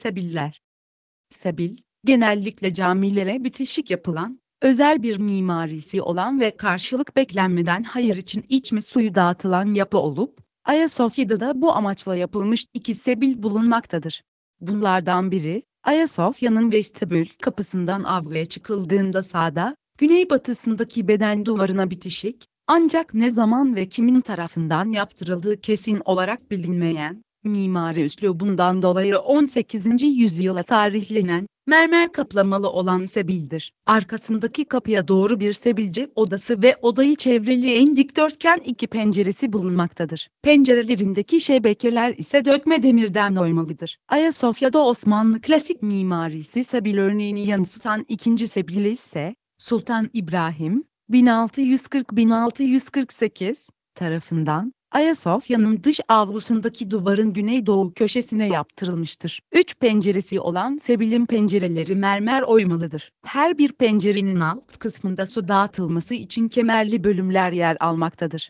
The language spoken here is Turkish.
sebiller. Sebil, genellikle camilere bitişik yapılan, özel bir mimarisi olan ve karşılık beklenmeden hayır için içme suyu dağıtılan yapı olup, Ayasofya'da da bu amaçla yapılmış iki sebil bulunmaktadır. Bunlardan biri, Ayasofya'nın vestibül kapısından avluya çıkıldığında sağda, güneybatısındaki beden duvarına bitişik, ancak ne zaman ve kimin tarafından yaptırıldığı kesin olarak bilinmeyen, mimari üslubundan dolayı 18. yüzyıla tarihlenen, mermer kaplamalı olan sebildir. Arkasındaki kapıya doğru bir sebilce odası ve odayı çevreleyen dikdörtgen iki penceresi bulunmaktadır. Pencerelerindeki şebekeler ise dökme demirden oymalıdır. Ayasofya'da Osmanlı klasik mimarisi sebil örneğini yansıtan ikinci sebil ise, Sultan İbrahim, 1640-1648 tarafından Ayasofya'nın dış avlusundaki duvarın güneydoğu köşesine yaptırılmıştır. Üç penceresi olan Sebil'in pencereleri mermer oymalıdır. Her bir pencerenin alt kısmında su dağıtılması için kemerli bölümler yer almaktadır.